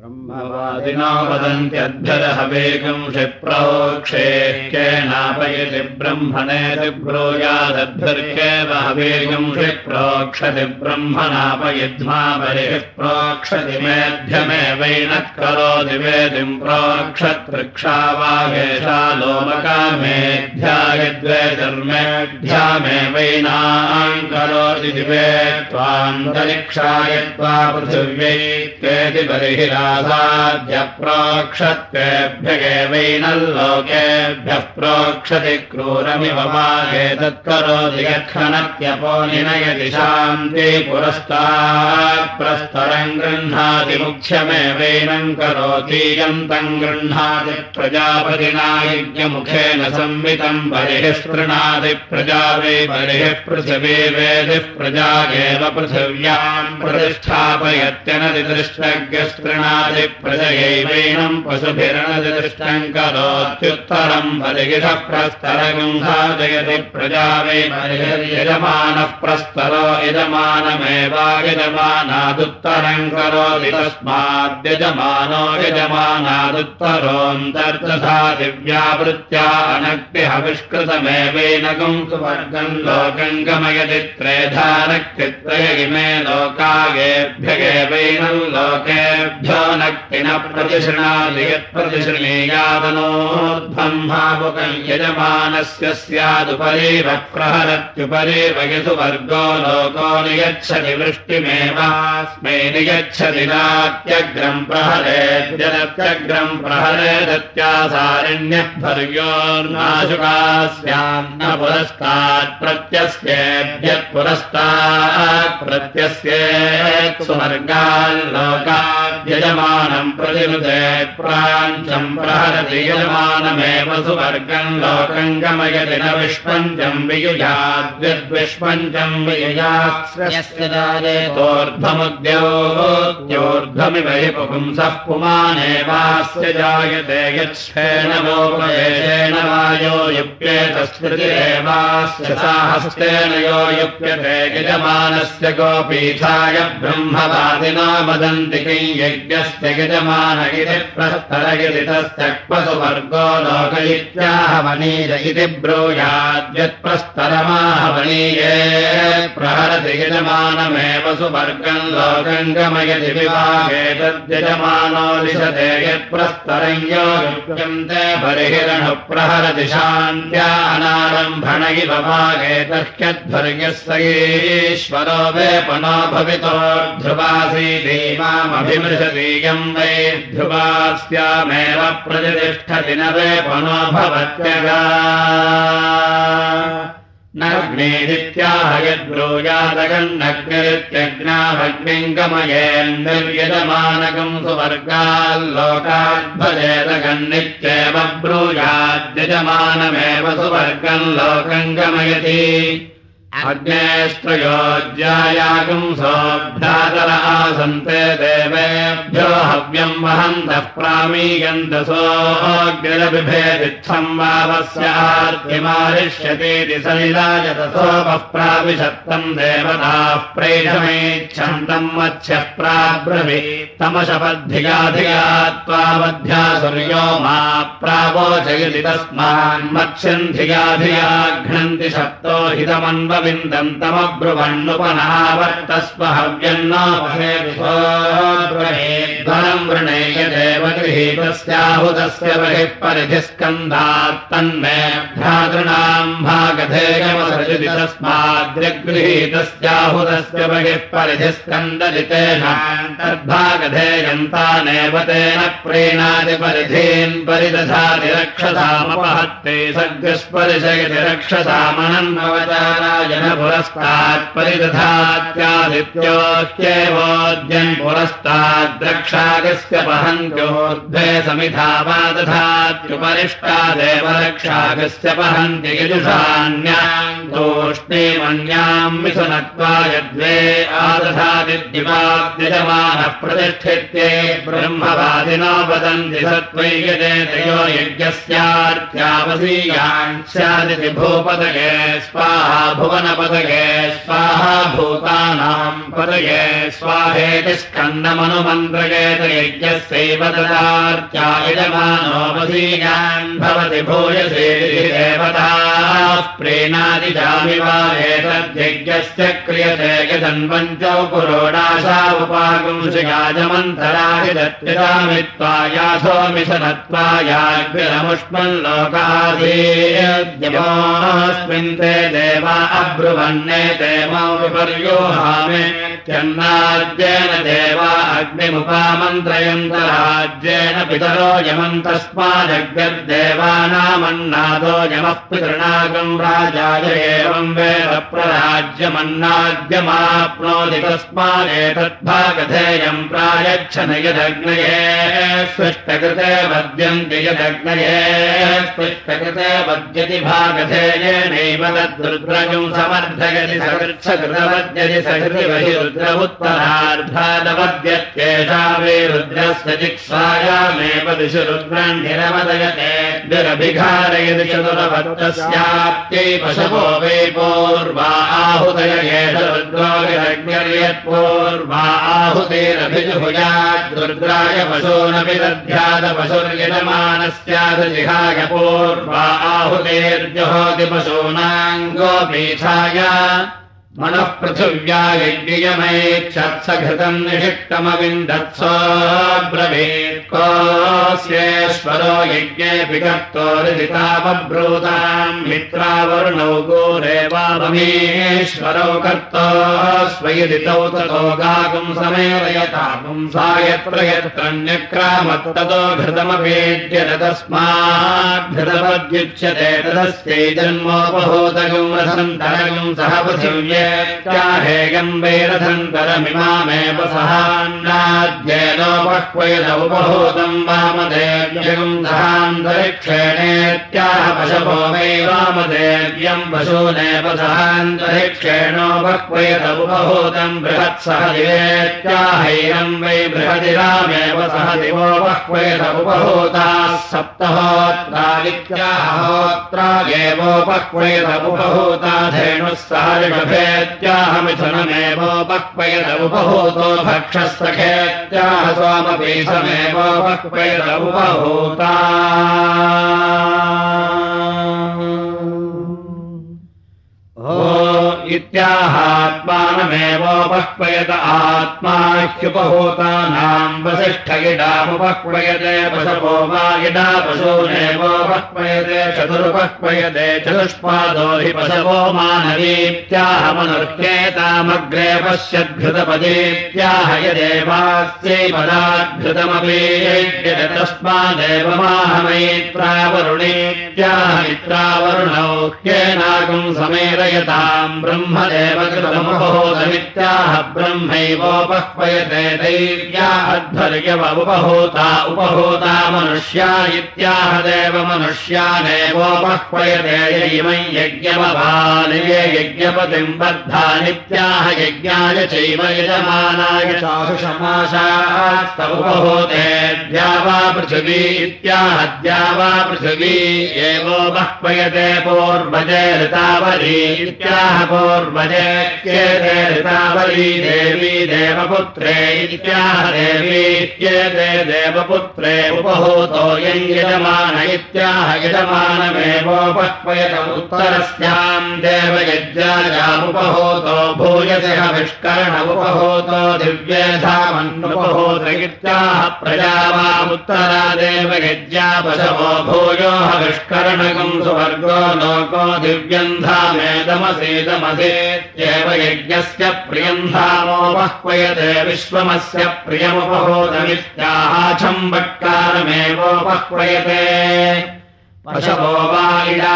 ब्रह्मवादिनो वदन्त्यद्भ्यदहवेगम् क्षिप्रोक्षे केनापयति ब्रह्मणेति ब्रूयादद्भिर्केव हवेगम् क्षिप्रोक्षति ब्रह्मणापयिध्मा बलिः प्रोक्षति मेध्यमेवैनः करोति वेदिम् प्रोक्षतृक्षा वागेशा लोमकामेध्यायद्वे धर्मेध्यामेवैनाम् करोति दिवे त्वान्तरिक्षाय त्वा पृथिव्यै केति बलिहिरा साध्य प्रोक्षत्वेभ्य एवैनल्लोकेभ्यः प्रोक्षति क्रूरमिव निनयति शान्ति पुरस्तात् प्रस्तरम् गृह्णाति मुख्यमेवैनम् यन्तम् गृह्णाति प्रजापतिना यज्ञमुखेन संवितम् बलिः स्पृणाति प्रजा वै बलिः पृथिवी वेदिः प्रजा एव पृथिव्याम् प्रतिष्ठापयत्यनतिदृष्टज्ञस्पृणा करोत्युत्तरम् बलिगिषः प्रस्तरगम् साधयति प्रजा वै यजमानः प्रस्तरो यजमानमेवायजमानादुत्तरम् करोति तस्माद्यजमानो यजमानादुत्तरोऽन्तर्दधा दिव्यावृत्त्या अनग्निहविष्कृतमेवैनगम् सुवर्गम् लोकम् गमयति त्रेधानक्तित्रय इमे लोकागेभ्यगेवैनम् लोकेभ्यो नक्तिनः प्रतिशृणादि यत्प्रतिशृणीयादनोद्ब्रह्मापुकम् यजमानस्य स्यादुपरेव प्रहरत्युपरेव यसु वर्गो लोको नियच्छति वृष्टिमेवास्मै नियच्छति नात्यग्रम् प्रहरेद्यनत्यग्रम् प्रहरेदत्यासारण्यः भर्योर्नाशुकास्यान्न पुरस्तात् प्रत्यस्येभ्यः पुरस्तात् प्रत्यस्येत् सुवर्गाल्लोकाद्यज सुवर्गाल्लोकाद्यजमानम् प्रतिरुदे प्राञ्चम् प्रहरति यजमानमेव सुवर्गम् लोकम् गमयति न विष्पञ्चम् वियुजाद्यद्विष्पञ्चम् वियुजास्योर्ध्वमुद्योद्योर्ध्वमिव हि पुंसः पुमानेवास्य जायते यच्छेन वोपयेन वायो युप्येतस्मृतिरेवास्य साहस्तेन यो युप्यते यजमानस्य गोपीठाय ब्रह्मवादिना वदन्ति किं यज्ञस्य यजमान इति प्रस्तरयति तस्य क्वसुवर्गो लोक इत्याहवनीय इति ब्रूयाद्यत्प्रस्तरमाहवनीये प्रहरति यजमानमेव सुवर्गम् लोकम् गमयति विभागे तद्यजमानो दिशते यत्प्रस्तरम् यो युक्यन्ते बर्हिरणु प्रहरति शान्त्या अनारम्भण इव भागे तह्यध्वर्यः स ईश्वरो वेपनो वै ध्रुवास्यामेव प्रतिष्ठति न वेपनो भवत्यगा। नग्नेदित्याह यद्ब्रूयादगन्नग्निरित्यग्नाभग्निम् गमयेन्निर्यजमानकम् सुवर्गाल्लोकाद्भजेदगन्नित्येव ब्रूयाद्यजमानमेव सुवर्गम् लोकम् गमयति अग्नेष्ट्रयोज्यायागम् सोऽभ्यातर आसन्ते देवेभ्यो हव्यम् वहन्तः प्रामीयन्तसोऽग्निरबिभेदित्थम् वावस्यार्थिमारिष्यतीति सलिलायतसोपः प्राविशत्तम् देवताः प्रैषमेच्छन्तम् मत्स्यः प्राब्रवि। तमशपद्धिगाधिगा त्वावध्या सूर्यो मा प्रावोचयति तस्मान्मत्स्यम् धिगाधिया घ्नन्ति शब्दो हितमन्व तमब्रुवन्नुपनावर्तस्व हव्यन्नावहेध्वनम् वृणेयदेव गृहीतस्याहुतस्य बहिः परिधिस्कन्धात्तन्मे भ्रातॄणाम् भागधेयमसृजति तस्माद्यगृहीतस्याहुतस्य बहिः परिधिस्कन्दजितेन तद्भागधेयन्तानेव तेन प्रीणाति परिधीन् परिदधाति रक्षसामपहत्ते सद्यस्परिशयति रक्षसामनन्वचाराय न पुरस्तात् परिदधात्यादित्योऽत्येवोद्यन् पुरस्ताद्रक्षागस्य पहन्त्योर्ध्वे समिधा वा दधात्युपरिष्टादेव रक्षागस्य पहन्ति यजुषान्याम् तूष्णीमन्याम् मिथुनत्वाय द्वे आदधादिद्युवाद्यजमानः प्रतिष्ठित्ये ब्रह्मवादिनो वदन्ति सत्त्वैयजेतयो यज्ञस्यार्त्यावसीयान् स्यादिति भूपदगे स्वाहा भुवन पवनपदगे स्वाहा भूतानाम् पदगे स्वाहेति स्कन्दमनुमन्त्रयेत यज्ञस्यैव ददार्चायजमानोपसीयान् भवति भूयसे देवताः प्रेणादिजामि वा एतद्यज्ञस्य क्रियते यदन्वञ्चौ पुरोडाशा उपागुंसिगाजमन्तरादिदत्तिदामित्वा याथो मिशनत्वायाग्रमुष्मन् लोकासीस्मिन् ते देवा अब्रुवन्ने ते मौ विपर्योहामे त्यन्नाद्येन देवा अग्निमुपामन्त्रयन्तराज्येन पितरो यमन्तस्मादग्रद्देवानामन्नादो यमः पितृणागम् राजाय एवम् वेद प्रराज्यमन्नाद्यमाप्नोति तस्मादेतद्भागधेयम् प्रायच्छन यदग्नये स्पृष्टकृते वद्यन्ति यदग्नये स्पृष्टकृते वद्यति भागधेयेनैव तद्रुद्रजम् समर्थयति सकृच्छकृतवद्यति वहि रुद्र उत्तरार्धादवद्यत्येषा वे रुद्रस्य निरवदयते। दुरभिघारयति चतुरवत्तस्याप्त्यै पशवो वै पूर्वा आहुतय एष रुद्रोगिरग्निर्यत्पूर्वा आहुतेरभिजुभुयाद्रुद्राय पशूनपि दध्याद पशुर्यजमानस्याद जिहाय पूर्वा आहुतेर्जुहोति पशूनाम् गोपीठाय मनः पृथिव्या यज्ञयमेच्छत्सघृतम् निषिक्तमविन्दत्सोऽब्रवीत् कोऽस्येश्वरो यज्ञेऽपि कर्तोरितावब्रूताम् मित्रावरुणौ गोरेवाममीश्वरौ कर्तो स्वयदितौ ततो गागुम् समेलयतागुम् सा यत्र यत्रन्यक्रामत्ततो घृतमवेद्य तस्माद्घृतमद्युच्यते तदस्यै जन्मोपहूतगुम् रसन्तरगुम् सह पृथिव्ये चाहेयम् वैरथन्तरमिमामेव सहान्नाद्येनोपह्वेन उपहूतम् वामदेव्यम् सहान्तरिक्षेणेत्याह पशवो वै वामदेव्यम् पशूनेव सहान्तरिक्षेणोपह्वेन उपहूतम् बृहत्सह दिवेत्याहैरम् वै बृहदिरामेव सह दिवोपह्वेन उपहूताः उपहूता धेनुः सहरिषभे ेत्याहमिथुनमेवोपक्वयद उपभूतो भक्षस्तखेत्याह स्वामपीठमेवोपक्वयद उपभूता इत्याहात्मानमेवोपह्वयत आत्मा ह्युपहूतानाम् वसिष्ठ इडामुपह्वयते पशवो वा इडा पशूनेवोपह्वयते चतुरुपह्वयते चतुष्पादो हि पशवो मानवीत्याहमनुर्ह्येतामग्रे पश्यद्घृतपदेत्याह यदेवास्यै पदाद्घृतमपि तस्मादेव माहमैत्रावरुणेत्याह मित्रावरुणौ ह्येनागम् समेरयताम् ब्रह्मदेव कृतमुपहूतमित्याह ब्रह्मैवोपह्वयते दैव्या अध्वर्यव उपहूता मनुष्या इत्याह देव मनुष्यानेवोपह्वयते यैमं यज्ञमभानिये यज्ञपतिम् बद्धानित्याह यज्ञाय चैव यजमानाय द्यावा पृथिवी इत्याह द्यावा पृथिवी एवोपह्वयते पूर्वजे ऋतावरी इत्याह पूर्वजे देवी देवपुत्रे इत्याह देवी क्येते देवपुत्रे उपहूतो यञ्यजमान इत्याह यजमानमेवोपह्वयत उत्तरस्याम् देवयज्ञायामुपहूतो भूयसे हविष्कर्ण उपहूतो दिव्यधामन्नुपहूत इत्याह प्रजावामुत्तरा देवयज्ञा पशवो भूयो हविष्कर्णकम् सुवर्गो लोको दिव्यम् धामेदमसेदमसेत्येव यज्ञस्य प्रियम् धामोपह्वयते विश्वमस्य प्रियमुपहूतमित्याहाच्छम्बट्कारमेवोपह्वयते पशवो वा इडा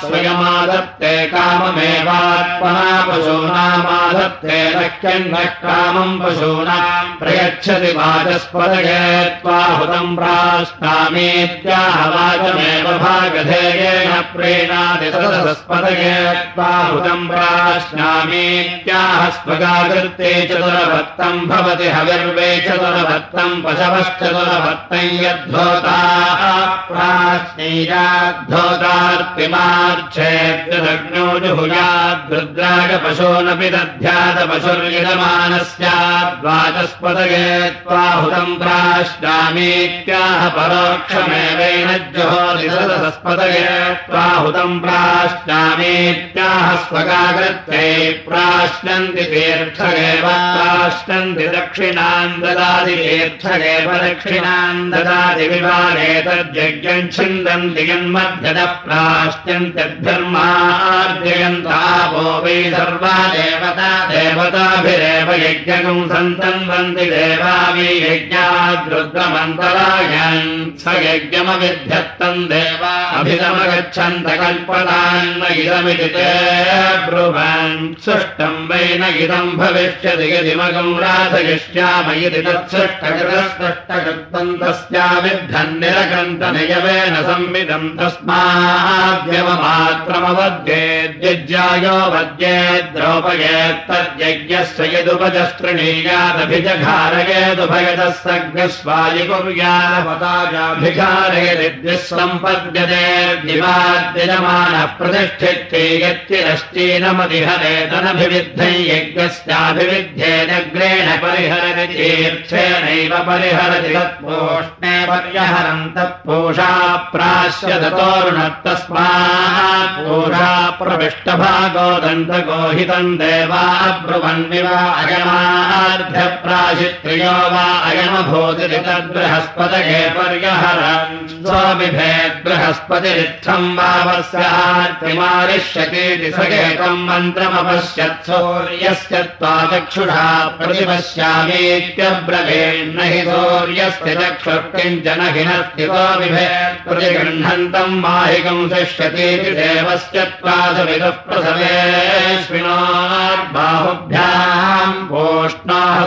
स्वयमादत्ते काममेवात्मना पशूनामादत्ते नह्यन्नः कामम् पशूनाम् प्रयच्छति वाचस्पदये त्वाहुतम् प्राश्नामीत्याह वाचमेव भागधेयेन प्रेणाति सदस्पदये त्वाहुतम् प्राश्नामीत्याह स्वगाकृत्ते चतुरभक्तम् भवति हविर्वे चतुरभक्तम् पशवश्चतुरभक्तम् यद्धोता प्राश्ने नीराद्धोतार्तिमार्च्छेद्यदग्नो जुहुयाद्रुद्रागपशोनपि दध्यादपशुर्यजमानस्याद्वाचस्पदये त्वाहुतम् प्राश्नामीत्याह परोक्षमेवेन जोहोरिसदस्पदये त्वाहुतम् प्राश्नामीत्याह स्वगाकृत्यै प्राश्नन्ति तीर्थगेव प्राश्नन्ति दक्षिणान् ददाति तीर्थगेव दक्षिणान् ददाति विभागे तज्जज्ञम् छिन्दन्ति यन्मध्यतः प्राश्यन्त्यद्धर्मार्जयन्तापो वै सर्वा देवता देवताभिरेव यज्ञकम् सन्तन्वन्ति देवा वै यज्ञाद्रुद्रमन्तरायन् स यज्ञमविध्यत्तम् देवा अभिगमगच्छन्त कल्पतान्न इदमिति ते ब्रुवन्। सृष्टम् वै न इदम् भविष्यति यदि मगम् राधयिष्याम इति तत्सृष्टकृतम् तस्याविद्धन्निरकन्तनयवेन संविदम् तस्माद्यवमात्रमवद्येद्यज्यायो वद्येद्रोपयेत्तद्यज्ञस्य यदुपजस्तृणीयादभिजघारयेदुभयतः सग्स्वायुकुर्यापताजाभिघारयदिद्यः सम्पद्यते दिवाद्यजमानः प्रतिष्ठित्ये यत्तिरश्चीनमतिहरेतनभिविद्धै यज्ञस्याभिविध्येदग्रेण परिहरति तीर्थेनैव परिहरति तत्पोष्णे तत्पोषा प्राश्य ततोरुणत्तस्मात् पूषा प्रविष्टभागो दन्तगोहितम् देवा ब्रुवन्विव अयमार्ध्यप्राशित्रियो वा अयमभूतिरि तद्बृहस्पतये पर्यहरन् स्वविभेद् बृहस्पतिरित्थम् वावस्यार्तिमारिष्यतीति सकेतम् मन्त्रमपश्यत् सौर्यस्य त्वा चक्षुषा प्रतिपश्यामीत्यब्रवीन्न हि सौर्यस्य चक्षुः किञ्चन हि न स्थितो बिभेत् प्रतिगृह्णन्तम् माहिकम् शिष्यतीति देवस्य सविदः प्रसवेश्विनोर्बाहुभ्याम् पोष्णाहस्ताभ्याम्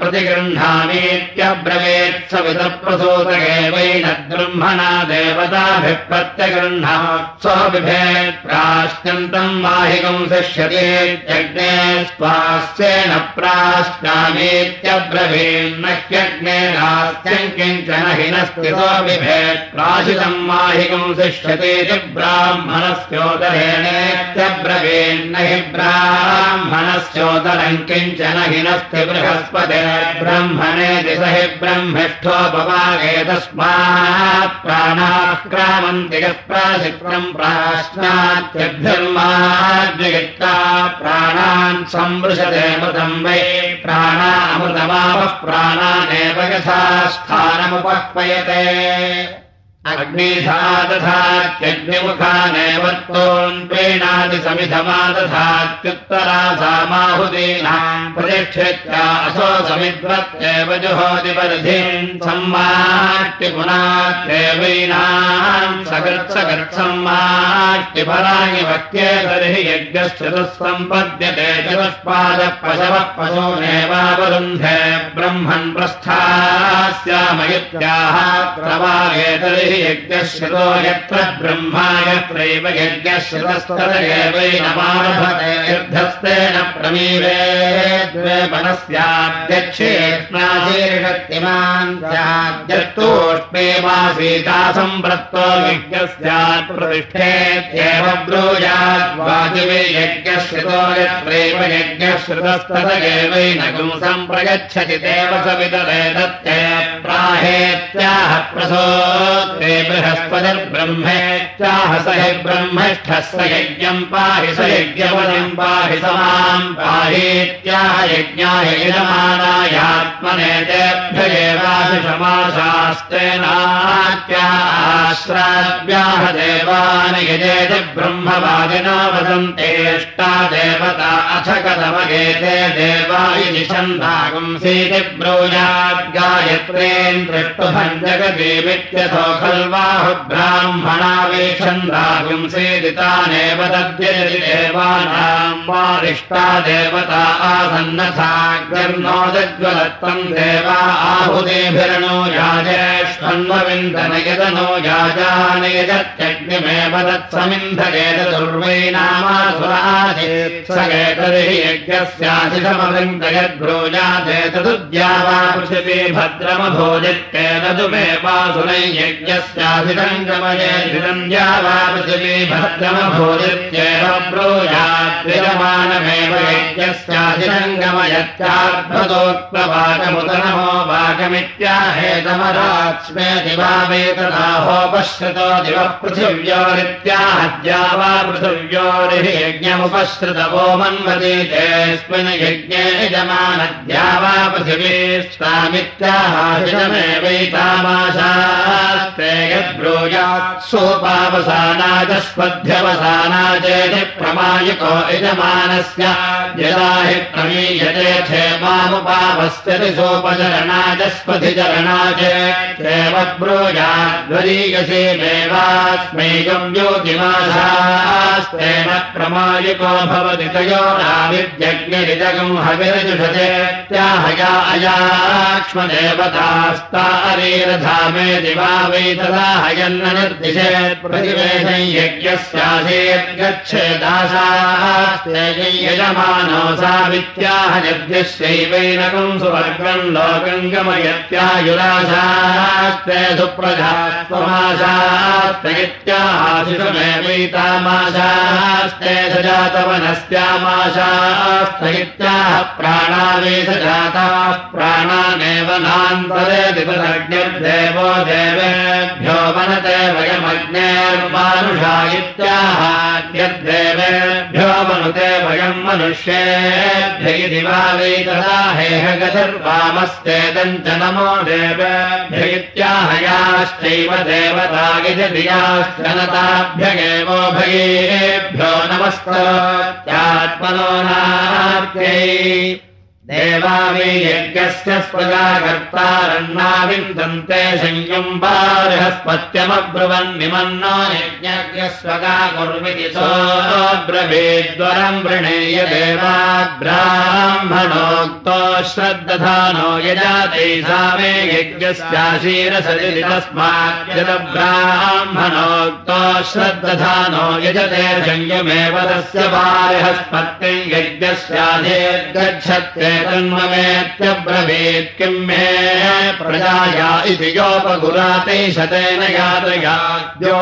प्रतिगृह्णामीत्यब्रवीत् सविदः प्रसूतके वै न ब्रह्मणा देवताभिः प्रत्यगृह्णात् स्वबिभेत् प्राश्नन्तम् माहिकम् शिष्यते यज्ञे स्वास्येन प्राश्नामीत्यब्रवीन्न ह्यग्नेनास्त्यम् किञ्चन हि न स्थितो बिभेत् शिष्यतीति ब्राह्मणस्योदरेणेत्यब्रवीन्न हि ब्राह्मणस्योदरम् किञ्चन हि नस्ति बृहस्पते ब्रह्मणेति स हि ब्रह्मिष्ठोपवागे तस्मात् प्राणाक्रामन्ति यः प्राशित्रम् प्राश्नात्यभ्यर्माद्विगित्ता प्राणान् संवृशते मृतम् वै प्राणामृतमापः प्राणानेव यथा स्थानमुपह्वयते अग्निधादधात्यग्निमुखानेव त्वोन्त्वेणादिसमिधमादधात्युत्तरा सा माहुदीनाम् प्रतिक्षित्या असो समिद्वत्येव जुहोति परिधीम् सम्माट्टि पुनात्येवैनाम् सकृत्सकृत्सम्माट्टि पराणि वक्ये तर्हि यज्ञश्चतुः सम्पद्यते चतुष्पादः पशवः पशूनेवावरुन्धे ब्रह्मन् प्रस्थास्यामयित्याः प्रवागे तर्हि यज्ञश्रुतो यत्र ब्रह्मा यत्रैव यज्ञश्रुतस्तदैवैनमारभते युद्धस्तेन प्रमीवे द्वे मनस्याध्यक्षेष्णाशीर्षक्तिमान् स्याद्यत्तोष्णे मासीता सम्प्रत्तो यज्ञस्यात् प्रतिष्ठेत्येव ब्रूयाद्वाजिवे यज्ञश्रुतो यत्रैव यज्ञश्रुतस्तदैवैनगुं सम्प्रगच्छति देव सवितरे दत्ते प्राहेत्याह प्रसो ते बृहस्पतिर्ब्रह्मेत्याह स हि ब्रह्मष्ठः स यज्ञम् पाहि स यज्ञपदिम् पाहि स माम् पाहीत्याह यज्ञाय यजमानायात्मने तेभ्य देवान् यजेत ब्रह्मवादिनो वदन्तेष्टा देवता अथ कथमगेते देवा इति छन्दागुंसीति ब्रूयाद् गायत्रेन् दद्यति देवानाम् वारिष्टा देवता आसन्नथाग्निर्नोदज्वलत्तम् देवा आहुदेभिरणो याजेष्वन्वविन्दन यदनो याजानयजत्यग्निमेव तत्समिन्धयेत दुर्वै नामासुराधेत् स एतर्हि यज्ञस्याशिषमवृन्दयद्ब्रूजाते तदुद्या वा पृथिवी भद्रमभोजित्केन दुमे वासुनै यज्ञस्य यज्ञस्याभिरङ्गमये द्विरन्द्या वा पृथिवी भद्रमभूदित्येव ब्रूयाद्विरमाणमेव यज्ञस्याधिरङ्गमयत्यार्भदोक्तवाकमुदनमो वाकमित्याहेतमराक्ष्मे दिवावेतदाहोपश्रुतो दिवः पृथिव्योरित्याहद्या वा पृथिव्योरिः यज्ञमुपश्रुतवो मन्वति तेऽस्मिन् यज्ञे यजमानद्या वा पृथिवी यद्ब्रूयात् सोपावसाना च प्रमायिको यजमानस्य। हि प्रमीयते क्षेमामुपावस्यति सोपचरणा च स्पथिचरणा चेव ब्रूयाद्वरीयसेमेवास्मेयम् ज्योतिमाशास्तेन प्रमायिको भवति तयोराविद्यज्ञरिजगम् हविरजुषते। त्याहया अयाक्ष्मदेवतास्तारेरधामे दिवा वै हयन्न निर्दिशेत् गच्छेदासास्ते यजमानो सा वित्याह यज्ञस्यैवैनकम् सुवर्गम् लोकम् गमयत्यायुराशास्ते सुप्रजा त्वमाशास्ते इत्याहाशिषमेवैतामाशास्ते सजातवनस्यामाशास्ते इत्याह प्राणावेश जाताः प्राणानेव नान्तरे दिवसज्ञर्देवो देवेभ्यो वनते वयमग्नेर्मानुषा इत्याहाद्यर्देवेभ्यो वनुते वयम् मनुष्येभ्य इति वा वै तदा हेह गतिर्वामस्तेदम् च नमो देवेभ्य इत्याहयाश्चैव देवता गिजधियाश्च नताभ्यगेवो भयेभ्यो नमस्त्यात्मनो नार्यै देवावि यज्ञस्य स्वगाकर्तारन्नाविन्दन्ते संयुम्बारहस्पत्यमब्रुवन्निमन्नो यज्ञस्य स्वगा कुर्विति सोऽब्रवीद्वरम् वृणेय देवाब्राह्मणोक्तो श्रद्दधानो यजाते सा मे यज्ञस्याशीरसदिति तस्मात् यदब्राह्मणोक्तो श्रद्दधानो यजते संयमेव तस्य बारहस्पत्यम् यज्ञस्याधेर्गच्छत्ते तन्ममेत्यब्रवीत् किम् मे प्रजाया योपगुराते शतेन यातयाद्यो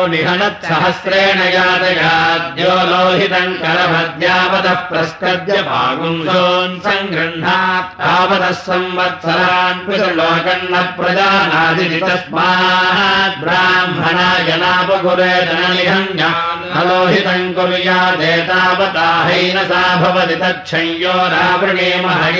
यातयाद्यो लोहितम् करभद्यावतः प्रस्कद्य भागुंसोन् सङ्गृह्णात् तावतः संवत्सरान् पितृलोकन्न प्रजानादिति तस्मात् ब्राह्मणाय नापगुरे जननिहन्यालोहितम् कुर्यादेतावता हैन सा भवति तच्छंयो रावृणेमः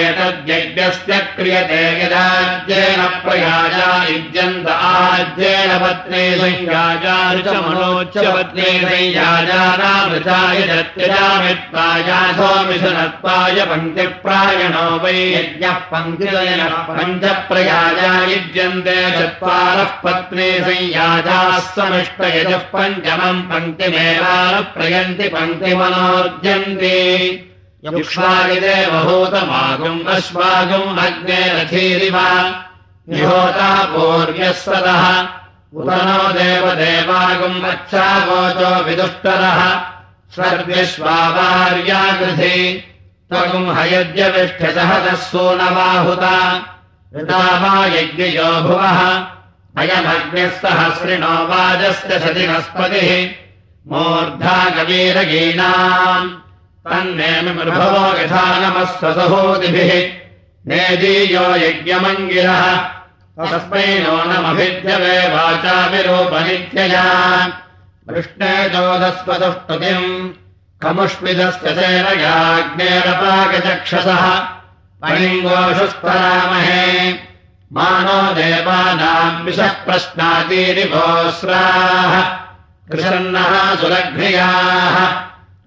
एतद्यज्ञस्य क्रियते यदाज्येन प्रयाजा युज्यन्त आज्येन पत्नी संयाजा ऋचमनोच्च पत्नी पङ्क्तिप्रायणो वै यज्ञः पङ्क्तिदयनः पञ्चप्रयाजा युज्यन्ते चत्वारः पत्नी संयाजाः समिष्टयजः पञ्चमम् पङ्क्तिमेवानुप्रयन्ति पङ्क्तिमनोर्जन्ति युक्ष्वागिदेवभूतमागुम् अश्वागुम् अग्ने रथीरिव निहोता पूर्व्यः सदः उत नो देवदेवागुम् अच्छागोचो विदुष्टरः। स्वर्विश्वावार्यागृधि त्वगुम् हयद्यविष्ठ्यसहतः सूनवाहुता। ऋता वा यज्ञयो भुवः। अयमग्निः वाजस्य सतिनस्पतिः मूर्धा कवीरगीणाम् तन्नेमि मृभवो यथा नमः स्वसहोदिभिः नेदीयो यज्ञमङ्गिरः तस्मै नो नमभिद्यवे वाचाभिरूपनित्यया। कृष्णे चोदस्वतुष्टुतिम् कमुष्मिदस्य सेनयाग्नेरपाकचक्षसः पणिङ्गोषुस्तरामहे मानो देवानाम् विषः प्रश्नातीरिभोस्राः कृशन्नः सुलघ्नियाः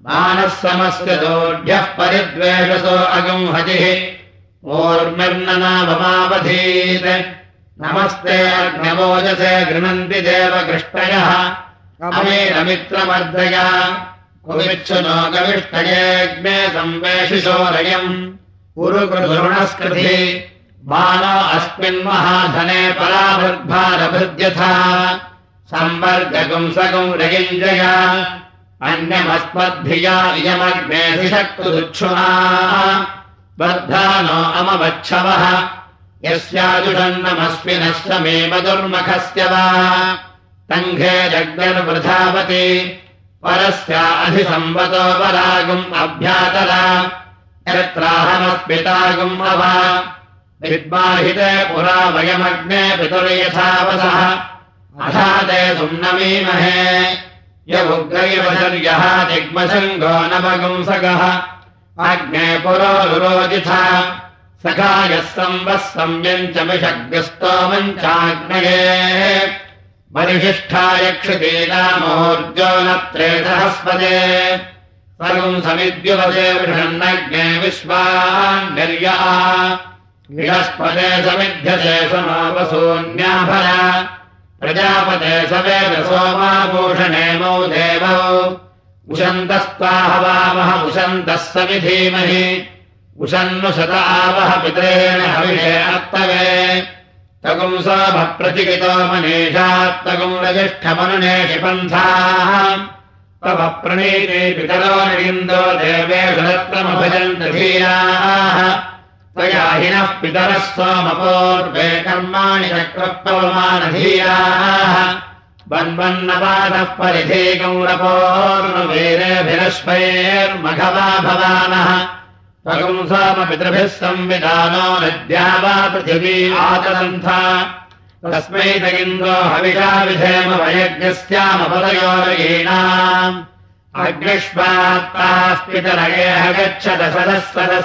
मानः परिद्वेषसो अगम् हजिः। ओर्मिर्ननाभमावधीत् नमस्ते अग्नवोजसे गृह्णन्ति देवकृष्टयः। अमेरमित्रमर्दय कुमिच्छु नो गविष्टयेऽग्ने संवेशिशोरयम् उरुकृदृणस्कृति बालो अस्मिन्महाधने परावृद्भारभृद्यथा संवर्गगुंसगुम् रयिञ्जय अन्यमस्मद्भिया इयमग्नेशिषक्तुदुच्छुना बद्धा नो अमवच्छवः। यस्याजुषन्नमस्मिनश्च मे मधुर्मखस्य वा। तङ्घे जग्निर्वृधावति परस्या अधिसंवतो वरागुम् अभ्यातरा यत्राहमस्मितागुम् अवा। विद्वाहिते पुरा वयमग्ने पितुर्यथावसः अथाते सुम्नमीमहे यमुग्रैवशर्यः दिग्मशङ्गो नवगुंसगः अग्ने पुरोरुरोजिथा सखायः संवः संव्यञ्चमिषग्रस्तोमम् चाग्नये परिशिष्ठाय क्षितीनामोर्जो न त्रेधहस्पदे सर्वम् समिद्युपदे विषण्णज्ञे विश्वान्यर्या विहस्पदे समिध्यते समापसून्याभर प्रजापते सवेद सोमाभूषणे मौ देवौ उशन्तस्त्वाहवामः उशन्तः समिधीमहि उशन्नु शत आवह पितरेण हविषे अत्तवे। तगुंसोभप्रचिकितो मनीषात्तगुम् रजिष्ठमनुनेषि पन्थाः। तव प्रणीते पितरो निरिन्दो देवेषु रत्रमभजन्त धीराः त्वया हिनः पितरः सोमपूर्वे कर्माणि चक्रपवमानधीराः वन्वन्नपादः परिधेगौरपोर्णवीरेभिरश्वैर्मघवा भवानः त्वगुंसामपितृभिः संविधानो नद्या वा पृथिवी आचलन्था तस्मै तगिन्द्रो हविषा विधेम वयज्ञस्यामपदयोरयीणाम् अग्निष्वात्तास्पितरयेह गच्छत सदः सदः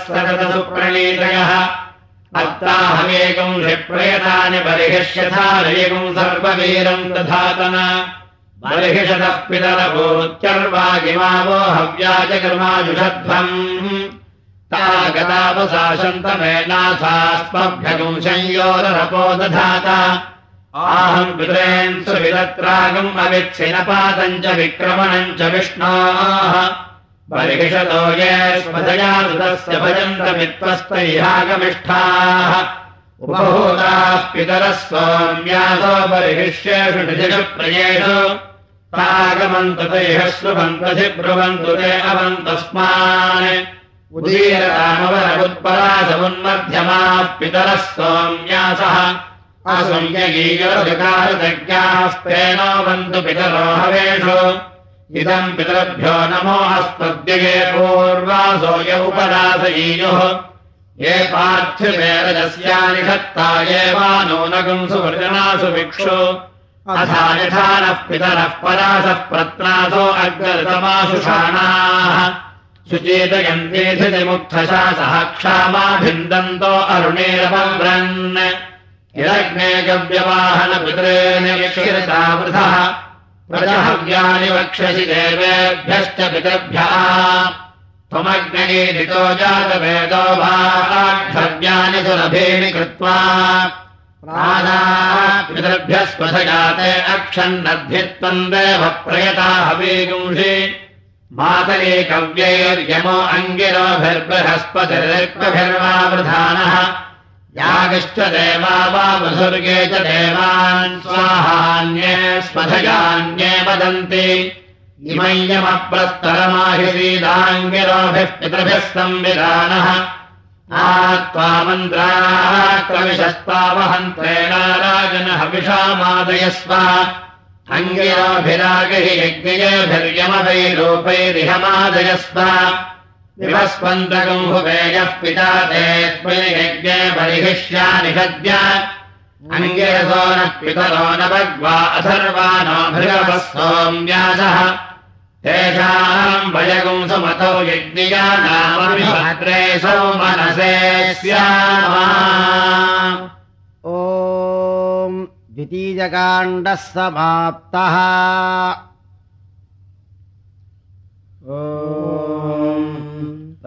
बर्हिष्यथा रयिकम् सर्ववीरम् दधातन। बर्हिषतः पितरभूत्यर्वागिमावो हव्या च कर्माजुषध्वम् ता गतापसाशन्तमेनाथास्मभ्यगुम् संयोररपो दधाता आहम् पितरेन् सुविदत्रागम् अविच्छिनपातम् च विक्रमणम् च विष्णाः। बर्हिषतो ये स्मदया सुतस्य भजन्तमित्वस्तैहागमिष्ठाः। उपभूताः पितरः सोम्यासो बर्हिष्येषु निजषु प्रयेषु तागमन्तु तैः ब्रुवन्तु ते अवन्तस्मान्। उदीररामवरमुत्परासमुन्मध्यमाः पितरः सोम्यासः असंयगीयोधिकारज्ञास्तेनो वन्तु पितरो हवेषु इदम् पितरभ्यो नमो अस्मद्यये पूर्वासो य उपरासयीयुः ये पार्थिवेरजस्यानिषत्ता एवानूनगुंसु वृजनासु विक्षु अथा यथा नः पितरः परासः प्रत्नासो अग्रतमासु शाणाः। सुचेतयन्तेधिमुक्थशासः क्षामा भिन्दन्तो अरुणेरपव्रन् हिरग्ने गव्यवाहनपितरेणिरता वृथः प्रजहव्यानि वक्षसि देवेभ्यश्च पितृभ्यः। त्वमग्नयीदितो जातवेदो वाग्धव्यानि सुलभेणि कृत्वा। पितृभ्यः स्वधजाते अक्षन्नद्भित्वम् देव प्रयता हवीगुंषि। मातरे कव्यैर्यमो अङ्गिरोभिर्बृहस्पतिर्भिर्वावृधानः यागिश्च देवा वा मधुर्गे च देवान् स्वाहान्ये स्वधयान्ये वदन्ति। इमय्यमप्रस्तरमाहिरीदाङ्गिरोभिः पितृभिः संविधानः। आत्वा मन्त्राः क्रविशस्तावहन्त्रेण राजन हविषामादयस्व यज्ञे बर्हिष्यानिषद्य अङ्गिरसो नः पितरो न भग्वा अथर्वा नो भृगवः सोम्यासः। तेषाम् भयगुंसमतौ यज्ञियानामभिभद्रे सौ मनसे स्याम द्वितीयकाण्डः समाप्तः। ॐ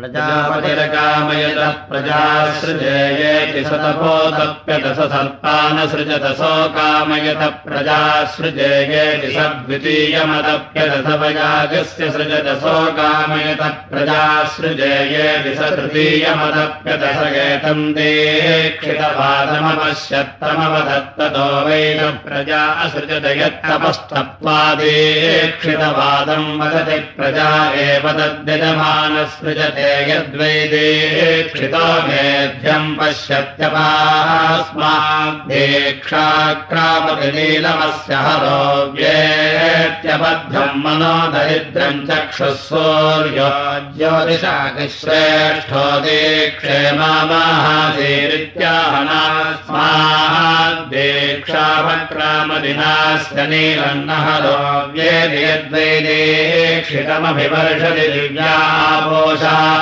प्रजापतिरकामयत प्रजासृजेयेति सतपोतप्यत स सर्पानसृजत सो कामयत प्रजासृजेयेति स द्वितीयमदप्यत स वयागस्य सृजत सो कामयत प्रजासृजेयेति स तृतीयमदप्यत स एतम् देक्षितवादमपश्यत्तमवदत्ततो वैन प्रजा असृजत यत्तपस्तत्वादेक्षितवादम् वदति प्रजा एव तद्यजमानसृजते यद्वैदेक्षितो मेध्यम् पश्यत्यपास्माद्देक्षाक्रामतिनीलमस्य हरोव्येत्यबद्धम् मनो दरिद्रम् चक्षुः सूर्यो ज्योतिषाश्रेष्ठो दीक्षे मामाहादीरित्याहनास्माद्देक्षाभक्रामदिनास्य नीलन्न हरोव्येति यद्वैदेक्षितमभिवर्षति दिव्यापोषान्तावोजो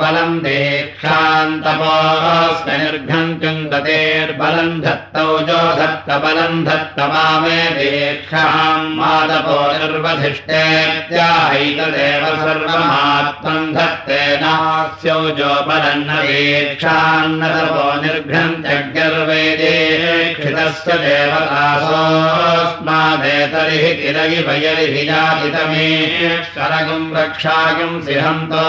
बलम् देक्षान्तपोऽस्म निर्घन्तुम् गतेर्बलम् धत्तौ जो धत्त मामे दीक्षाम् मादपो निर्वधिष्ठेत्याहैतदेव सर्वमात्मम् धत्तेनास्यौ जो बलन्न दीक्षान्नतपो निर्घन्त्यग्निर्वै दीक्षितस्य देवदासोऽस्मादेतरिहि जातितमे शरगुम् रक्षागुम् सिंहन्तो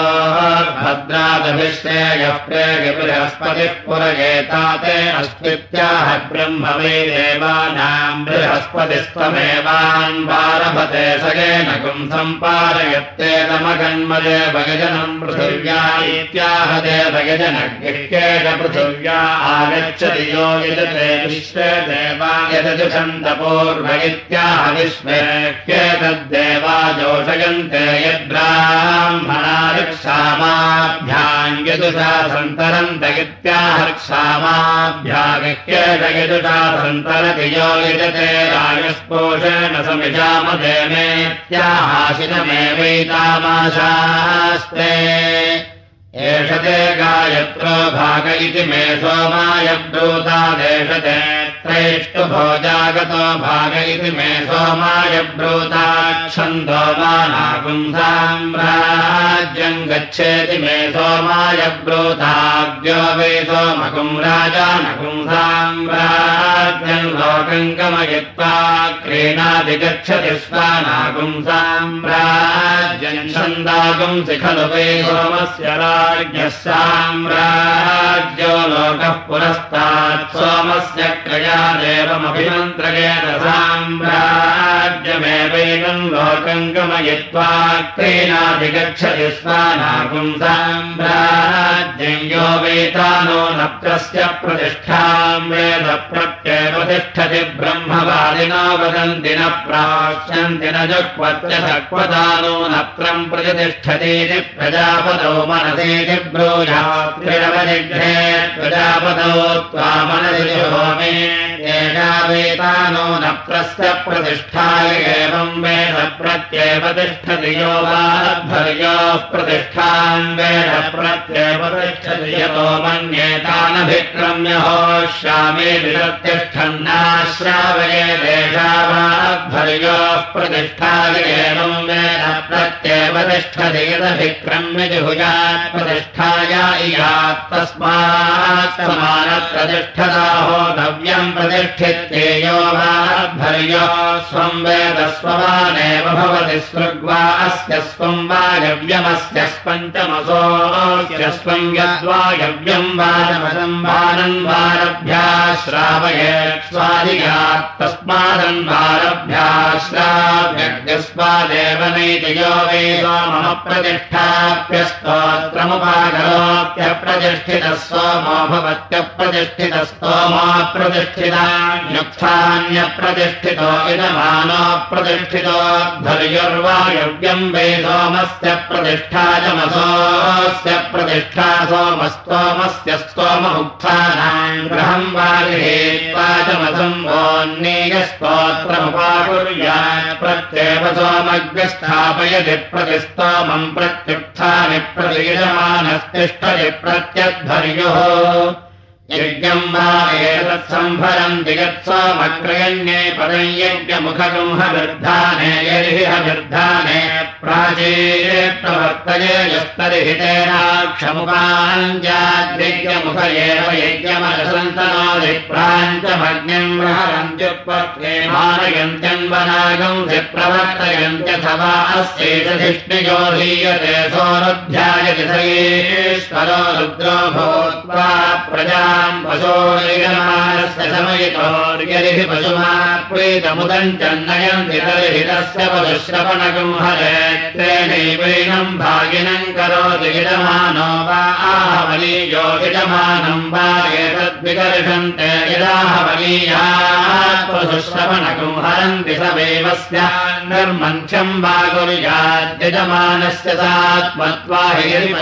भद्रादभिष्टे यः प्रेगबृहस्पतिः पुरगेताते अस्मित्याह ब्रह्म वै देवानाम् बृहस्पतिस्तमेवान् वारभते सगेन गुम् सम्पादयत्तेदमगन्मदे भगजनम् पृथिव्या इत्याह देवगजनग्निकेन पृथिव्या आगच्छति यो यजते विश्वे देवा यदजुषन्तपूर्व इत्याह विश्वे केतद्देवा जोषयन्ते यद्ब्राह्मणारिक्षामाभ्याम् यदुषा सन्तरन्त इत्याहर्क्षामाभ्यागह्येष यदुषा सन्तरति यो यजते राजस्पोषेण समिषामदेमेत्याहाशिनमेवैतामाशास्ते एष ते गायत्रो भाग इति मे सोमाय ब्रूतादेशते त्रैष्टुभोजागतो भाग इति मे सोमाय ब्रूताच्छन्दो मानापुंसाम्राज्यम् गच्छेति मे सोमाय ब्रूताद्यो वै सोमकुम् राजानपुंसाम्राज्यम् लोकम् गमयित्वा क्रीणादि गच्छति स्वानापुंसाम्राज्यम् छन्दागुंसि खलु वै सोमस्य राज्ञः साम्राज्यो लोकः पुरस्तात् सोमस्य क्रयादेवमभिमन्त्रयेन साम्राज्यमेवैनम् लोकम् गमयित्वा क्रीणाधिगच्छति स्वानागुम् साम्राज्यम् यो वेतानो नप्रस्य प्रतिष्ठाम् वेद प्रत्येव तिष्ठति ब्रह्मवादिनो वदन्ति न प्राश्यन्ति न नप्रम् प्रतिष्ठतीति प्रजापदौ मनसीति ब्रूयात्रिणवनिघ्ने प्रजापदौ त्वा मनसि होमे एषा वेतानो नप्रस्य प्रतिष्ठाय एवम् वेद प्रत्येव तिष्ठति यो वाभर्योः प्रतिष्ठाम् वेद प्रत्येव तिष्ठति यतो मन्येतानभिक्रम्य होश्यामे तिष्ठन्नाश्रावये देशा वाभर्योः प्रतिष्ठाय एवम् वेद प्रत्येव तिष्ठति यदभिक्रम्य जुहुयात् प्रतिष्ठाय इयात् तस्मात् समानप्रतिष्ठता होतव्यम् प्रतिष्ठित्येयो वाभर्यो स्वम् वेद स्वमानेव भवति सृग्वा अस्य स्वम् वायव्यमस्य पञ्चमसोऽस्य स्वम् यद्वायव्यम् वानमसम् वानन्वारभ्या श्रावयेत् स्वादियात् तस्मादन्वारभ्या श्राव्यस्मादेव नैतयो वै सोमः प्रतिष्ठाप्यस्तोत्रमुपाकरोत्यप्रतिष्ठितः सोमो भवत्यप्रतिष्ठितस्तोमा प्रतिष्ठिता युक्तान्यप्रतिष्ठितो इदमानो प्रतिष्ठितो धर्युर्वायव्यम् वै सोमस्य प्रतिष्ठायमसोऽस्य प्रतिष्ठा सोमस्तोमस्य स्तोममुक्तानाम् ग्रहम् वारिहेत्वाचमसम् वोन्नेयस्तोत्रमुपाकुर्यात् प्रत्येव सोमग्रस्थापयति प्रतिस्तोमम् प्रत्युत्थानि प्रतियजमानस्तिष्ठति प्रत्यध्वर्युः यज्ञम् वा एतत्सम्भरम् दिगत्समक्रयण्ये पदम् यज्ञमुखगुंहवृद्धाने यर्हिहवृद्धाने प्राचीरे प्रवर्तये यस्तर्हि तेनाक्षमुपाञ्जाद्यज्ञमुख एव यज्ञमरसन्तनोदिप्राञ्चमग्निम् प्रहरन्त्युत्पत्ते मानयन्त्यन्वनागम् प्रवर्तयन्त्यथवा अस्यैतधिष्णियो धीयते सोऽनुध्यायति स ईश्वरो रुद्रो भूत्वा प्रजा पशोमानस्य समयितोर्यरिः तर्हि तस्य पशुश्रवणकम् हरेत्रेणैवैनम् भागिनम् करोति यजमानो वा आहवलीयो यजमानम् वा एतद्विकर्षन्ते यदाहवलीयात् पशुश्रवणकम् हरन्ति स वेवस्य निर्मन्थ्यम् वा कुर्याद्यजमानस्य सात्मत्वा हि यदि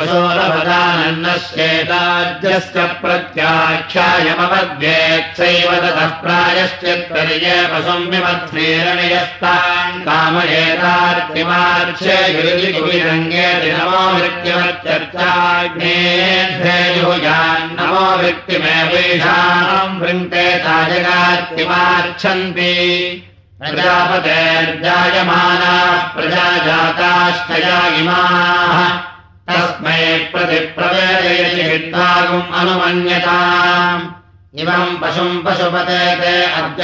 पशोरभदानन्नश्चेताज्यस्य प्रत्या ख्यायमवद्वेत्सैव ततः प्रायश्चित्तर्ये पशुम्यमत्स्मीरणयस्तान् कामयेतार्तिमार्च्य युरिरङ्गे नमो मृत्युमच्चर्चाग्नेयुजान्नमो मृत्युमेवैषाम् वृङ्क्ते ताजगार्तिमार्च्छन्ति प्रजापतेर्जायमानाः प्रजा जाताश्चया इमाः तस्मै प्रतिप्रवेदयचित्तागुम् अनुमन्यताम् इमम् पशुम् पशुपते ते अद्य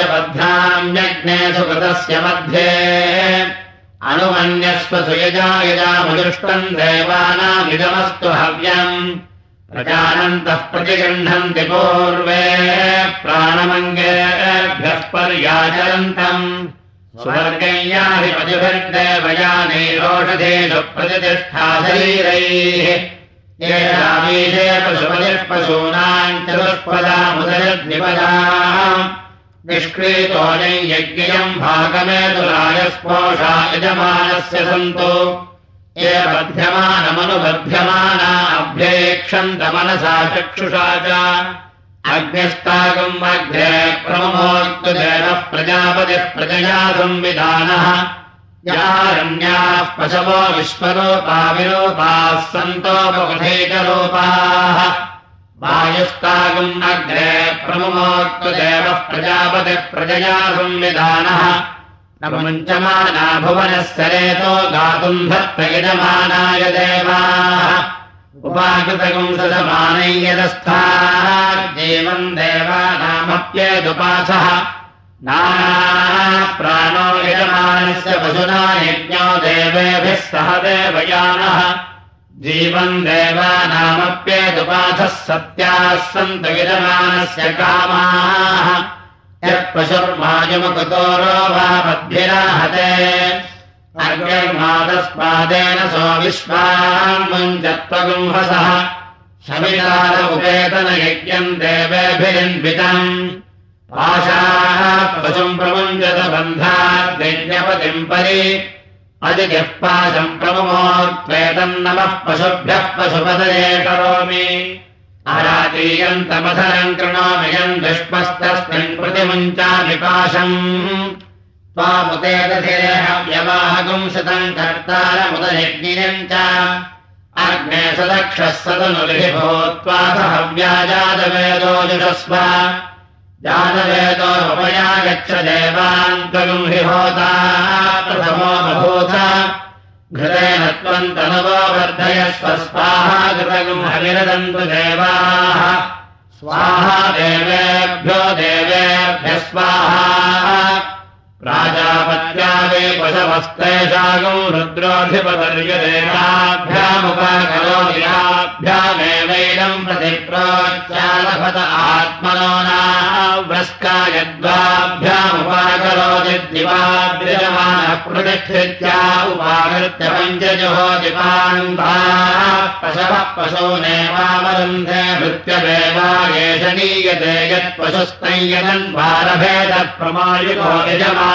यज्ञे सुकृतस्य मध्ये। अनुमन्यस्व सुयजा यजामुदृष्टम् देवानामिदमस्तु हव्यम्। प्रजानन्तः प्रतिगृह्णन्ति पूर्वे प्राणमङ्गेभ्यः पर्याचरन्तम् सुवर्गय्याभिपतिभिर्देवयानैरोषधेषु प्रतिष्ठा शरीरैः। येषामीशे पशुपतिः पशूनाम् चतुष्पदामुदयद्विपदाः निष्क्रीतो नैयज्ञयम् भागमेतुरायस्पोषा यजमानस्य सन्तो। ये बध्यमानमनुभ्यमाना अभ्येक्षन्तमनसा चक्षुषा च। अग्निस्तागम् अग्रे प्रमोक्तुदेवः प्रजापतिः प्रजया संविधानः। यारण्याः पशवो विश्वरूपा विरूपाः सन्तोपकथैकरूपाः वायुस्तागम् अग्रे प्रमोक्तुदेवः प्रजापतिः प्रजया संविधानः। नमुञ्चमाना भुवनस्य रेतो गातुम् धत्तयजमानाय देवाः उपाकृतकम् सदमानै यदस्थाः देवम् देवानामप्येदुपासः। नाना प्राणो यजमानस्य पशुना यज्ञो देवेभिः सह देवयानः। जीवम् देवानामप्येदुपासः सत्याः सन्तु यजमानस्य कामाः। यत्पशुर्मायुमुकुतोरो वा मद्भिराहते अर्गर्मादस्मादेन सो विश्वान्मुञ्जत्वगुंहसः शमितार उपेतनयज्ञम् देवेभिरिन्वितम् पाशाः पशुम् प्रमुञ्जत बन्धाद्यज्ञपतिम् परि अजिगः पाशम् प्रमुमोत्वेतम् नमः पशुभ्यः पशुपदये करोमि। अरातीयन्तमधरम् कृणोमयम् दुष्पस्तस्मिन् प्रतिमुञ्चामि पाशम् त्वामुदेदधिरेहव्यवाहगुम् शतम् कर्तारमुदयज्ञियम् च। अग्ने सदक्षः सदनुलिः भूत्वाथ हव्याजातवेदोजुषस्व जातवेदोपया गच्छ देवान् त्वगुम् हि होता प्रथमो बभूथ घृतेन त्वम् तनुवो वर्धयस्व, स्वाहा घृतगुम् हविरदन्तु देवाः। स्वाहा देवेभ्यो देवेभ्यः स्वाहा राजापत्यादे पशवस्तेषागम् रुद्रोऽधिपतर्यदेनाभ्यामुपकरोदिनाभ्यामेवैनम् प्रति प्रोच्चालभत आत्मनो नावृस्कायद्वाभ्यामुपाकरोति दिवाभ्यजमानः प्रतिष्ठित्या उपाकृत्य पञ्चजोः दिवान्धाः पशवः पशूनेवावरुन्धे मृत्यदेवागेशनीयते यत्पशुस्तैयदन्वारभेदप्रमायुको यजमान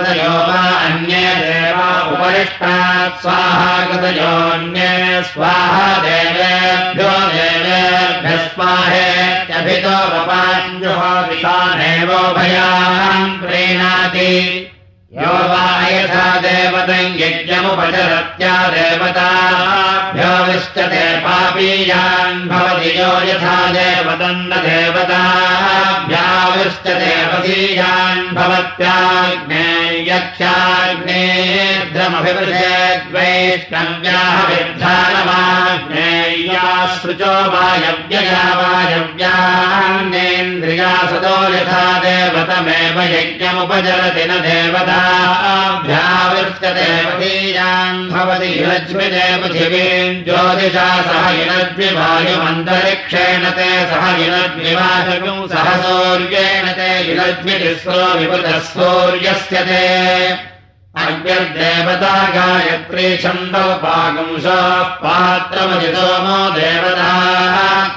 स्वाहागतयो वा अन्ये देवा उपरिष्टात्। स्वाहागतयोऽन्ये स्वाहा देवेभ्यो देवेभ्यः स्वाहेत्यभितो वपाञ्जुहोभितानेवोभयान् प्रीणाति यो वा यथा देवतम् यज्ञमुपचरत्या देवताभ्यो विष्टते पापीयान् भवति यो यथा देवतन्न देवताभ्याविष्टते वसीयान् भवत्याग्ने यक्षाग्नेर्ध्रमभिवृशे द्वैष्णव्याः विद्धानमाग्नेया सृजो वायव्यया वायव्यान्नेन्द्रिया सदो यथा देवतमेव यज्ञमुपचरति न देवता पृथिवीम् ज्योतिषा सह युनज्मिवायुमन्तरिक्षेण ते सह युनज्मिवाचकम् सह सौर्येण ते युनज्मितिस्रो विपृतः सूर्यस्य ते अग्निर्देवता गायत्री छन्दोपागुंसः पात्रमजितोमो देवता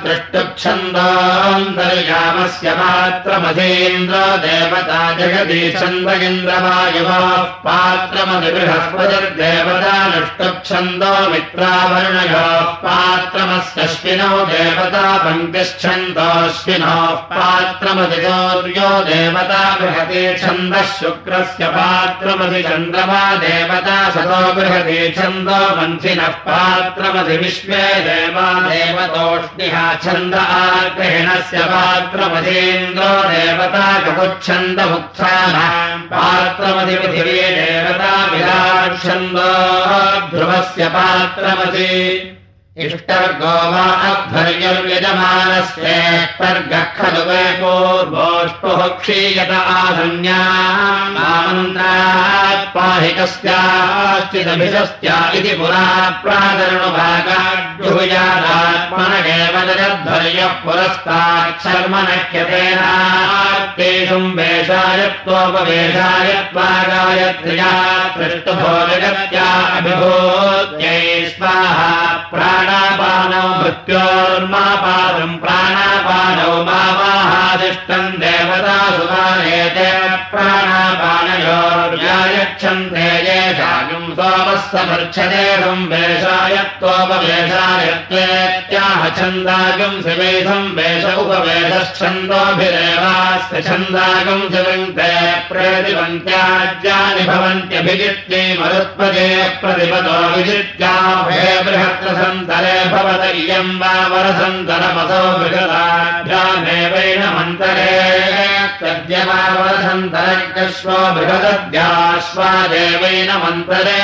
दृष्टुच्छन्दोऽन्तर्यामस्य पात्रमधीन्द्र देवता जगति छन्द इन्द्रवायुवः पात्रमधिबृहस्पतिर्देवता नष्टुच्छन्दो मित्रावर्णयोः पात्रमस्यश्विनौ देवता पङ्क्तिश्छन्दोऽश्विनोः पात्रमधिसौर्यो देवता बृहति छन्दः शुक्रस्य पात्रमधि चन्द्रमा देवता सतो बृहति छन्दो मन्थिनः पात्रमधि विश्वे देवा देवतोष्णिः छन्द आग्रहिणस्य पात्रमधीन्द्रो देवता ककुच्छन्दमुत्थानाम् पात्रमधि पृथिवी देवता विराट् छन्दो ध्रुवस्य पात्रमधि इष्टर्गो वा अध्वर्यर्यजमानस्तेष्टर्गः खलु वे पूर्वोष्टुः क्षीयत आसन्यान्तात्पाहि कस्याश्चिदभिषस्त्या इति पुरा प्रादरणुभागाड्युयादात्मनगेव जगद्धर्यः पुरस्ताक्षर्मनख्यतेनात्तेषुम् वेषायत्वोपवेशाय त्वागायत्र्या त्रिष्टुभो जगत्या अभिभूत्यै स्वाहा प्राणापानौ मृत्योर्मापादम् प्राणापानौ मावाहादिष्टम् देवता सुपानेते प्राणापानयोर्व्यायच्छन्ते येषागम् सोमः समर्च्छतेषम् वेषायत्वोपवेशायत्वेत्याह छन्दागम् शिवेशम् वेष उपवेशच्छन्दोभिरेवास्य छन्दागम् शिवन्ते प्रतिपन्त्याज्यानि भवन्त्यभिजित्ये मरुत्पदे प्रतिपदो विजित्या भे बृहत्रसन्तरे भवत इयम् वा वरसन्तरमसो बृहदाभ्यामेवैन मन्तरे तद्यवावरसन्तरश्वो बृहदद्याश्वादेवैन मन्तरेति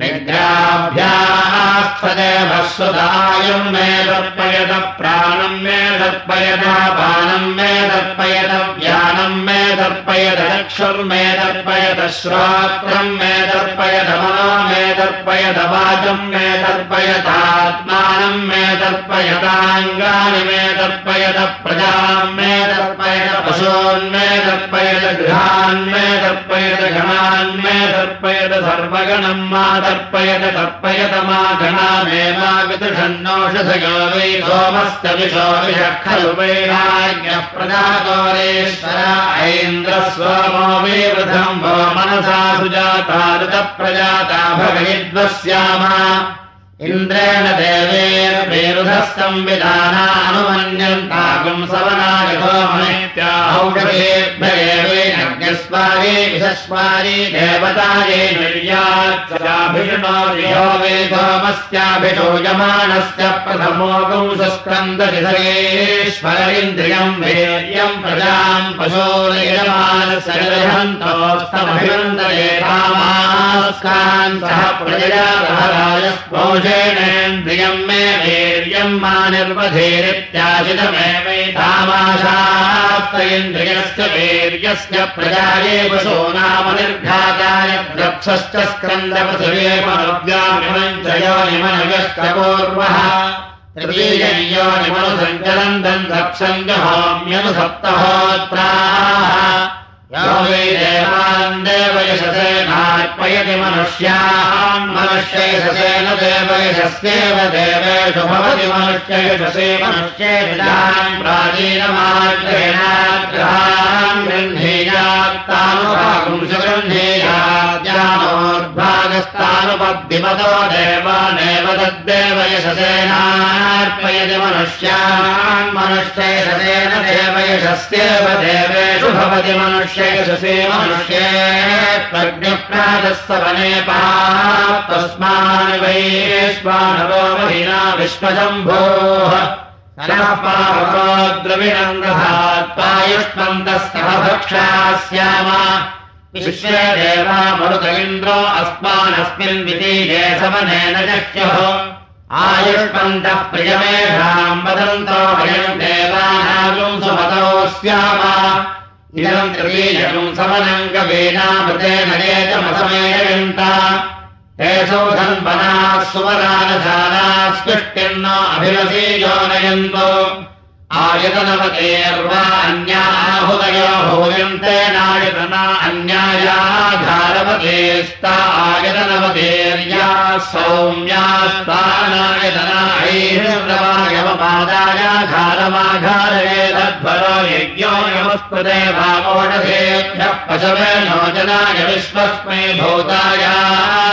निद्राभ्यास्थदेव सुदायम् मे दर्पयत प्राणम् मे दर्पयत पानम् मे दर्पयत व्यानम् मे दर्पयत चक्षुर्मे दर्पयत श्रोत्रम् मे दर्पयत मनो मे दर्पयत वाचम् मे दर्पयतात्मानम् मे दर्पयताङ्गानि मे दर्पयत प्रजाम् मे दर्पयत पशून्मे दर्पयत गृहान् मे दर्पयत गणान् मे दर्पयत सर्वगणम् मा तर्पयत तर्पयत मा गणामेवा विदुषन्नोषधयो वै सोमस्य विशो विषः खलु वैराज्ञः ऐन्द्रः सोमो विवृधम् वो मनसा सुजाता ऋतप्रजाता भगयिद्वस्यामा इन्द्रेण देवेर्वेरुधः संविधानानुमन्यन्तागुम् सवनाय सोमनित्याहौषधेभ्येवेन यस्वारे विशस्वारे देवताये निर्याच्चाभिषणो वे सोमस्याभिषो यमानस्य प्रथमो कंसस्कन्दरिधरेश्वर इन्द्रियम् वीर्यम् प्रजाम् सह प्रजया स्पोषेणेन्द्रियम् मे वीर्यम् मा इन्द्रियस्य वीर्यस्य प्रजाये पशो नाम निर्घाताय द्रक्षश्च स्कन्दपृथिवेमनुव्यामिमम् च योनिमनयश्च पूर्वः तृतीययोनिमनुसञ्चरन्दम् द्रक्षम् जहोम्यनु सप्तहोत्राः यो वै देवान् देवयशसेनार्पयति मनुष्यान् मनुष्ययशसेन देवयशस्येव देवेषु भवति मनुष्ययशसे मनुष्येषान् प्राचीनमाग्रहेणाग्रहान् गृह्णीयात्तानुभागुंश देवानेव तद्देवयशसेनार्पयति मनुष्यान् मनुष्ययशसेन देवयशस्येव देवेषु भवति मनुष्य यशसे मनुष्ये प्रज्ञप्राजस्तवने तस्मान् वैश्वानवो महिना विश्वशम्भोः द्रविणङ्गधात्पायुष्मन्तस्तः भक्षा स्याम विश्वे देवा इन्द्रो अस्मानस्मिन् वितीये समनेन चक्ष्युः आयुष्मन्तः प्रियमेषाम् वदन्तो वयम् देवानागुम् सुमतौ स्याम। इदम् त्रीयम् समनङ्गवेनामृतेन येजमसमेयन्त ते सौधन्वनाः सुवरानशालाः स्पृष्टिर्न अभिलषी योनयन्तो आयतनवतेर्वा अन्याहुदयो भूयन्ते नायतना अन्यायाधारवतेस्ता आयतनवतेर्या सौम्यास्तानायतनायवपादायाघारमाघारये तद्भरो यज्ञो नमस्पदे भावोढसेभ्यः पशवे नोजनाय विश्वस्मै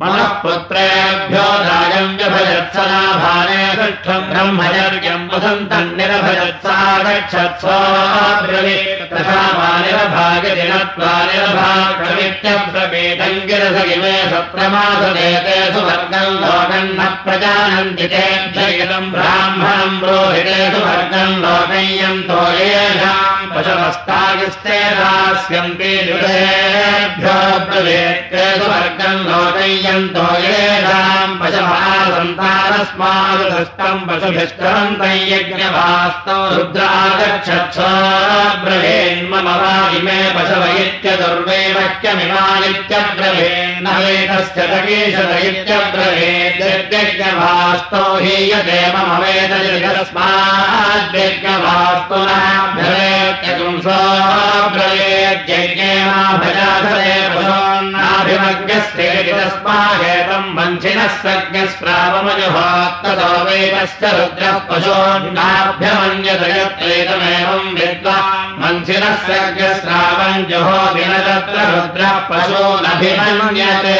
पुत्रेभ्यो दायम् व्यभजत्सनाभाने पृष्ठम् ब्रह्मचर्यम् वसन्तम् निरभजत्सा गच्छत्स्वाब्रवीत् तथा मा निरभागदिनत्वा निरभागमित्यब्रवीतम् गिरसगिमे सत्रमासदेते सुवर्गम् लोकम् न प्रजानन्ति तेभ्यगितम् ब्राह्मणम् रोहिते सुवर्गम् लोकय्यम् तो येषाम् पशवस्तागिस्ते दास्यन्ति दुरेभ्यो ब्रवीत्ते सुवर्गम् लोकय्यम् यन्तो येषाम् पशवासन्तानस्मादृष्टम् पशुभिष्टरन्तम् यज्ञभास्तौ इमे पशव इत्यदुर्वे वाक्यमिमानित्यब्रवीन् वेदस्य तकीशत इत्यब्रवीद्यज्ञभास्तौ हीयते मम वेदस्माद्यज्ञभास्तु नाभ्यवेत्यगुंसोऽब्रवीद्यज्ञे मा भजाधरे पशोन्नाभिमग्यस्तेति तस्माहेतम् वञ्चिनः सज्ञस्प्रावमजुहोत्ततो वेदश्च रुद्रः पशोन्नाभ्यमन्यतयत्रेतमेवम् विद्वा मन्थिनः सज्ञस्रावम् जुहो दिन तत्र रुद्रः पशोनभिमन्यते